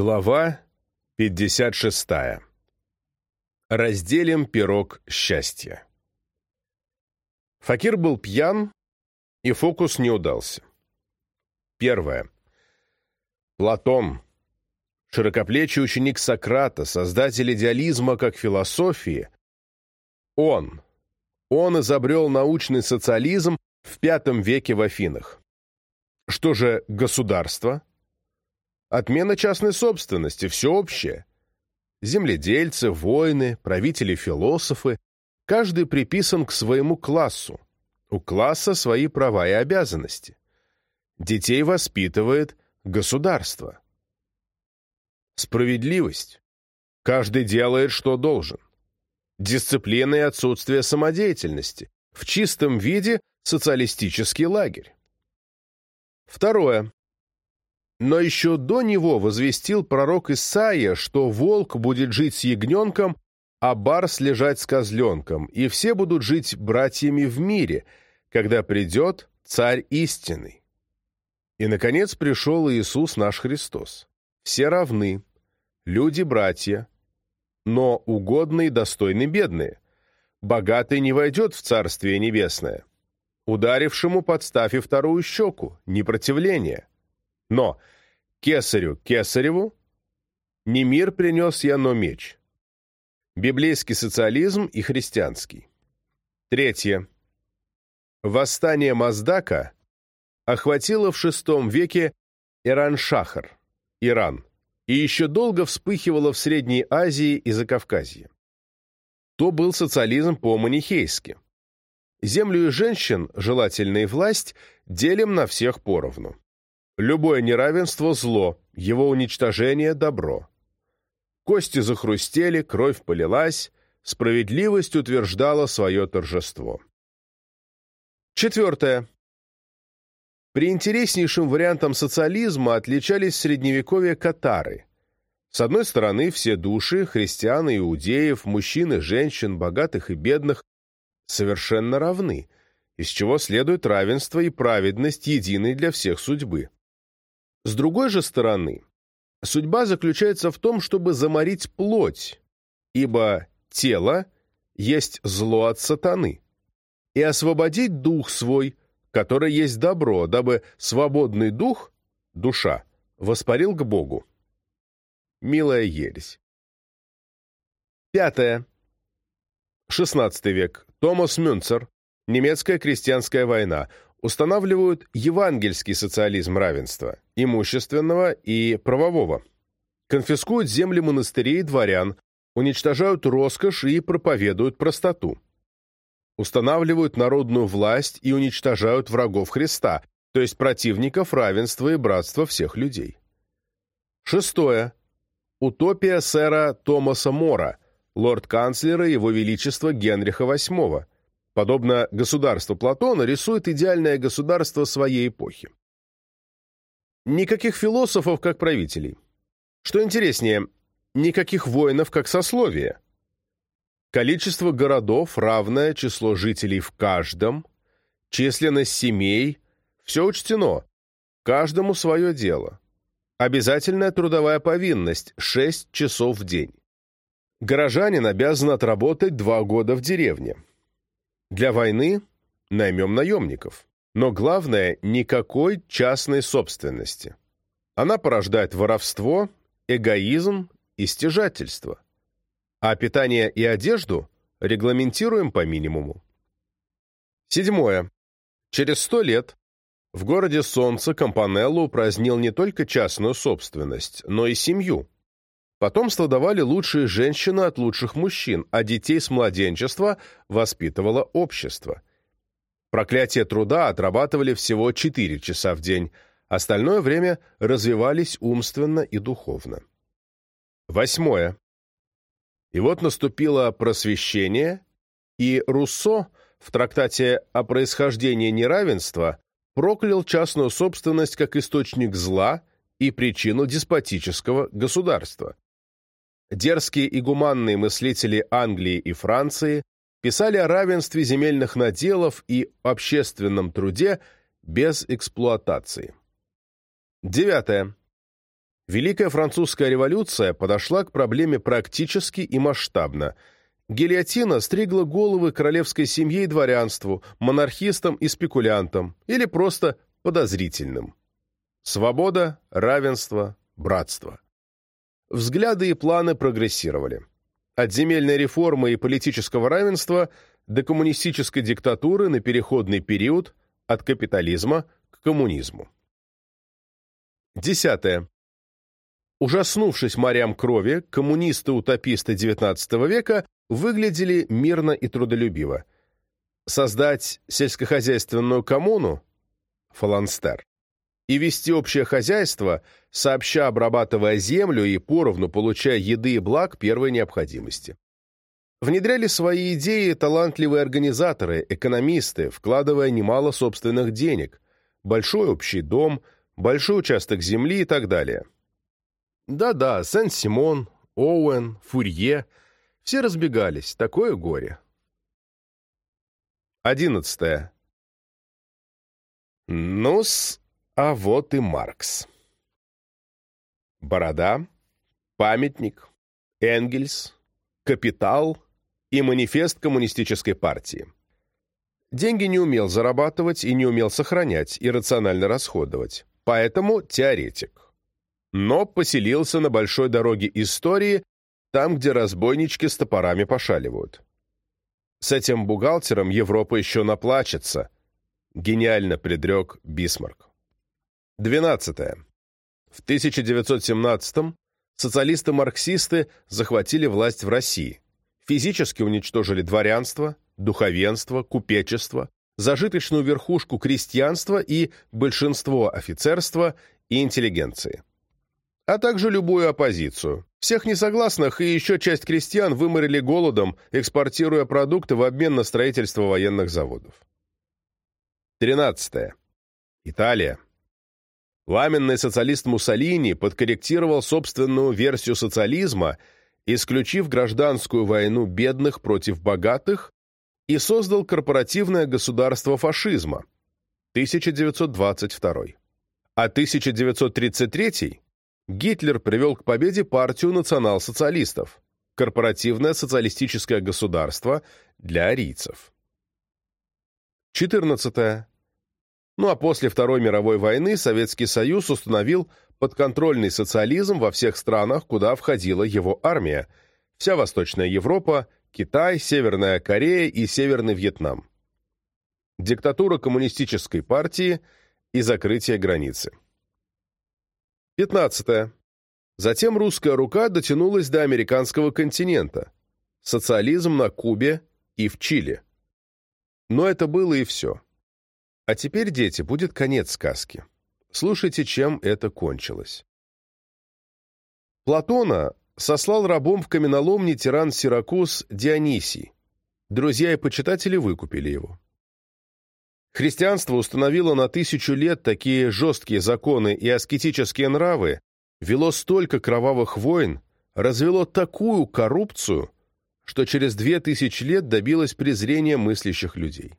Глава 56. Разделим пирог счастья. Факир был пьян, и фокус не удался. Первое. Платон, широкоплечий ученик Сократа, создатель идеализма как философии, он, он изобрел научный социализм в V веке в Афинах. Что же государство? Отмена частной собственности, все общее. Земледельцы, воины, правители-философы, каждый приписан к своему классу. У класса свои права и обязанности. Детей воспитывает государство. Справедливость. Каждый делает, что должен. Дисциплина и отсутствие самодеятельности. В чистом виде социалистический лагерь. Второе. Но еще до него возвестил пророк Исаия, что волк будет жить с ягненком, а барс лежать с козленком, и все будут жить братьями в мире, когда придет Царь истинный. И, наконец, пришел Иисус наш Христос. Все равны, люди-братья, но угодные, достойны бедные. Богатый не войдет в Царствие Небесное. Ударившему подставь и вторую щеку, непротивление. Но кесарю кесареву, не мир принес я, но меч. Библейский социализм и христианский. Третье. Восстание Маздака охватило в VI веке Иран-Шахар, Иран, и еще долго вспыхивало в Средней Азии и Закавказье. То был социализм по-манихейски. Землю и женщин, желательно и власть, делим на всех поровну. Любое неравенство – зло, его уничтожение – добро. Кости захрустели, кровь полилась, справедливость утверждала свое торжество. Четвертое. При интереснейшем вариантом социализма отличались в Средневековье катары. С одной стороны, все души, христиан и иудеев, мужчин и женщин, богатых и бедных, совершенно равны, из чего следует равенство и праведность единой для всех судьбы. С другой же стороны, судьба заключается в том, чтобы заморить плоть, ибо тело есть зло от сатаны, и освободить дух свой, который есть добро, дабы свободный дух, душа, воспарил к Богу. Милая ересь. Пятое. XVI век. Томас Мюнцер. Немецкая крестьянская война устанавливают евангельский социализм равенства, имущественного и правового. Конфискуют земли монастырей и дворян, уничтожают роскошь и проповедуют простоту. Устанавливают народную власть и уничтожают врагов Христа, то есть противников равенства и братства всех людей. Шестое. Утопия сэра Томаса Мора, лорд-канцлера Его Величества Генриха VIII, подобно государству Платона, рисует идеальное государство своей эпохи. Никаких философов как правителей. Что интереснее, никаких воинов как сословия. Количество городов, равное число жителей в каждом, численность семей, все учтено, каждому свое дело. Обязательная трудовая повинность – 6 часов в день. Горожанин обязан отработать два года в деревне. Для войны наймем наемников. Но главное – никакой частной собственности. Она порождает воровство, эгоизм и стяжательство. А питание и одежду регламентируем по минимуму. Седьмое. Через сто лет в городе Солнце Кампанелло упразднил не только частную собственность, но и семью. Потомство давали лучшие женщины от лучших мужчин, а детей с младенчества воспитывало общество. Проклятие труда отрабатывали всего 4 часа в день, остальное время развивались умственно и духовно. Восьмое. И вот наступило просвещение, и Руссо в трактате о происхождении неравенства проклял частную собственность как источник зла и причину деспотического государства. Дерзкие и гуманные мыслители Англии и Франции писали о равенстве земельных наделов и общественном труде без эксплуатации. Девятое. Великая французская революция подошла к проблеме практически и масштабно. Гильотина стригла головы королевской семье и дворянству, монархистам и спекулянтам, или просто подозрительным. Свобода, равенство, братство. Взгляды и планы прогрессировали. От земельной реформы и политического равенства до коммунистической диктатуры на переходный период от капитализма к коммунизму. Десятое. Ужаснувшись морям крови, коммунисты-утописты XIX века выглядели мирно и трудолюбиво. Создать сельскохозяйственную коммуну – фаланстер и вести общее хозяйство, сообща обрабатывая землю и поровну получая еды и благ первой необходимости. Внедряли свои идеи талантливые организаторы, экономисты, вкладывая немало собственных денег, большой общий дом, большой участок земли и так далее. Да-да, Сен-Симон, Оуэн, Фурье – все разбегались, такое горе. Одиннадцатое. Ну-с, а вот и Маркс. Борода, памятник, Энгельс, капитал и манифест коммунистической партии. Деньги не умел зарабатывать и не умел сохранять и рационально расходовать, поэтому теоретик. Но поселился на большой дороге истории, там, где разбойнички с топорами пошаливают. С этим бухгалтером Европа еще наплачется, гениально предрек Бисмарк. 12. В 1917-м социалисты-марксисты захватили власть в России, физически уничтожили дворянство, духовенство, купечество, зажиточную верхушку крестьянства и большинство офицерства и интеллигенции. А также любую оппозицию. Всех несогласных и еще часть крестьян выморили голодом, экспортируя продукты в обмен на строительство военных заводов. 13. Италия. Ламенный социалист Муссолини подкорректировал собственную версию социализма, исключив гражданскую войну бедных против богатых и создал корпоративное государство фашизма 1922. А 1933 Гитлер привел к победе партию национал-социалистов, корпоративное социалистическое государство для арийцев. 14. Ну а после Второй мировой войны Советский Союз установил подконтрольный социализм во всех странах, куда входила его армия, вся Восточная Европа, Китай, Северная Корея и Северный Вьетнам. Диктатура коммунистической партии и закрытие границы. 15. Затем русская рука дотянулась до американского континента. Социализм на Кубе и в Чили. Но это было и все. А теперь, дети, будет конец сказки. Слушайте, чем это кончилось. Платона сослал рабом в каменоломне тиран Сиракуз Дионисий. Друзья и почитатели выкупили его. Христианство установило на тысячу лет такие жесткие законы и аскетические нравы, вело столько кровавых войн, развело такую коррупцию, что через две тысячи лет добилось презрения мыслящих людей.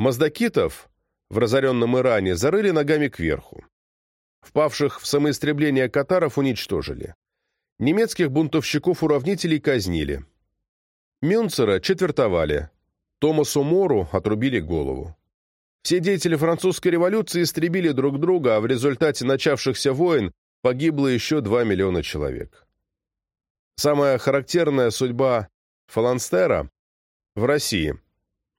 Маздакитов в разоренном Иране зарыли ногами кверху. Впавших в самоистребление катаров уничтожили. Немецких бунтовщиков-уравнителей казнили. Мюнцера четвертовали. Томасу Мору отрубили голову. Все деятели французской революции истребили друг друга, а в результате начавшихся войн погибло еще 2 миллиона человек. Самая характерная судьба Фаланстера в России –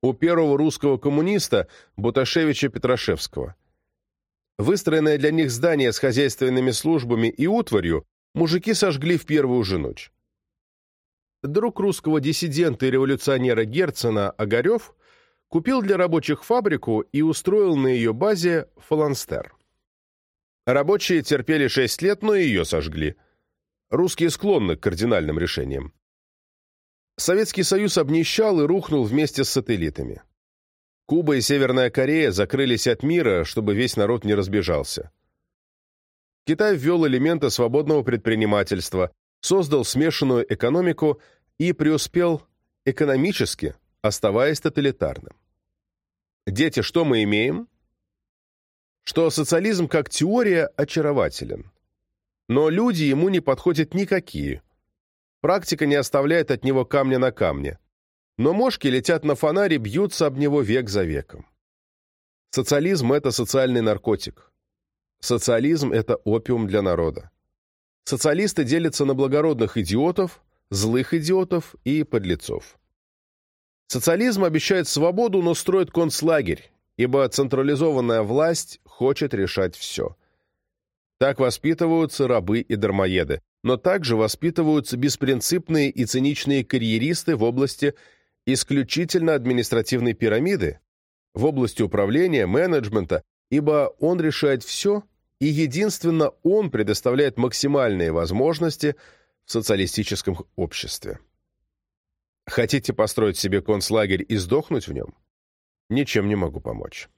у первого русского коммуниста Буташевича Петрашевского. Выстроенное для них здание с хозяйственными службами и утварью мужики сожгли в первую же ночь. Друг русского диссидента и революционера Герцена Огарев купил для рабочих фабрику и устроил на ее базе фаланстер. Рабочие терпели шесть лет, но ее сожгли. Русские склонны к кардинальным решениям. Советский Союз обнищал и рухнул вместе с сателлитами. Куба и Северная Корея закрылись от мира, чтобы весь народ не разбежался. Китай ввел элементы свободного предпринимательства, создал смешанную экономику и преуспел экономически, оставаясь тоталитарным. Дети, что мы имеем? Что социализм как теория очарователен. Но люди ему не подходят никакие. Практика не оставляет от него камня на камне. Но мошки летят на фонаре, бьются об него век за веком. Социализм – это социальный наркотик. Социализм – это опиум для народа. Социалисты делятся на благородных идиотов, злых идиотов и подлецов. Социализм обещает свободу, но строит концлагерь, ибо централизованная власть хочет решать все. Так воспитываются рабы и дармоеды, но также воспитываются беспринципные и циничные карьеристы в области исключительно административной пирамиды, в области управления, менеджмента, ибо он решает все, и единственно он предоставляет максимальные возможности в социалистическом обществе. Хотите построить себе концлагерь и сдохнуть в нем? Ничем не могу помочь.